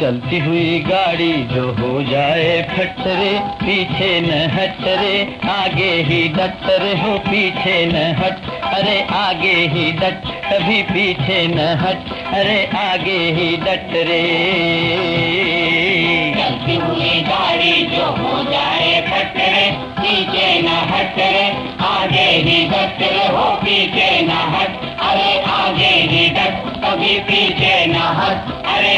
चलती हुई गाड़ी जो हो जाए फटरे पीछे न हटरे, आगे ही डटरे हो, पीछे न हट। अरे आगे ही डट कभी पीछे न हट। अरे आगे ही डटरे चलती हुई गाड़ी जो हो जाए फटरे पीछे न हटरे, आगे ही डटरे हो, पीछे न हट। अरे आगे ही डट कभी पीछे न हट। अरे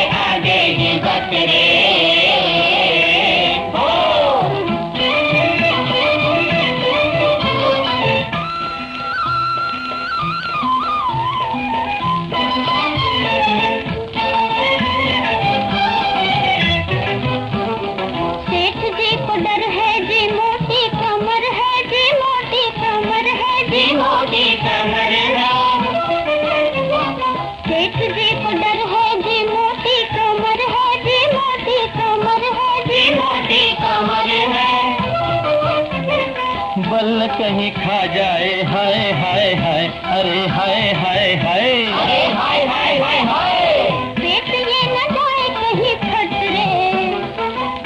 बल कहीं खा जाए हाय हाय हाय अरे हाय हाय हाय हाय।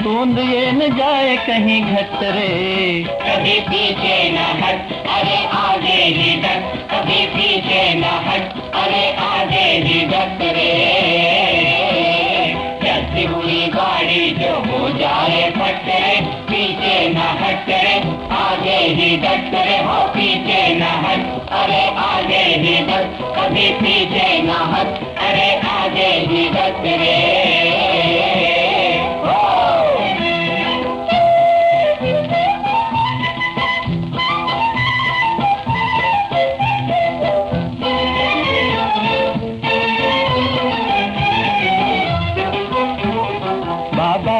तूंद ये न जाए कहीं घटरे कभी पीछे न हट, अरे आगे ही डट कभी पीछे न हट, अरे आगे ही डट रे। चलती हुई गाड़ी जो हो जाए फटरे पीछे न हट रे, आगे ही डट रे। हो पीछे न हट, अरे आगे ही डट कभी पीछे न हट, अरे आगे ही डट रे।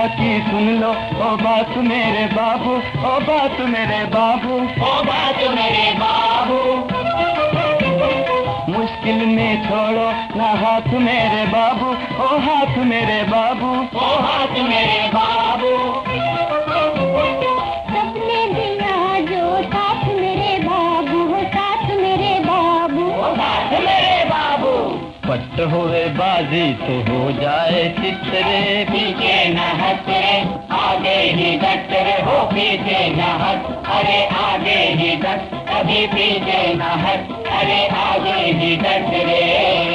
की सुन लो, ओ बात मेरे बाबू, ओ बात मेरे बाबू, ओ बात मेरे बाबू। मुश्किल में छोड़ो, ना हाथ मेरे बाबू, ओ हाथ मेरे बाबू, ओ हाथ मेरे बाबू। पट्ट होए, बाजी तो हो जाए चित्रे। पीछे न हट आगे ही डट हो पीछे न हट। अरे आगे ही डट, कभी पीछे न हट। अरे आगे ही डट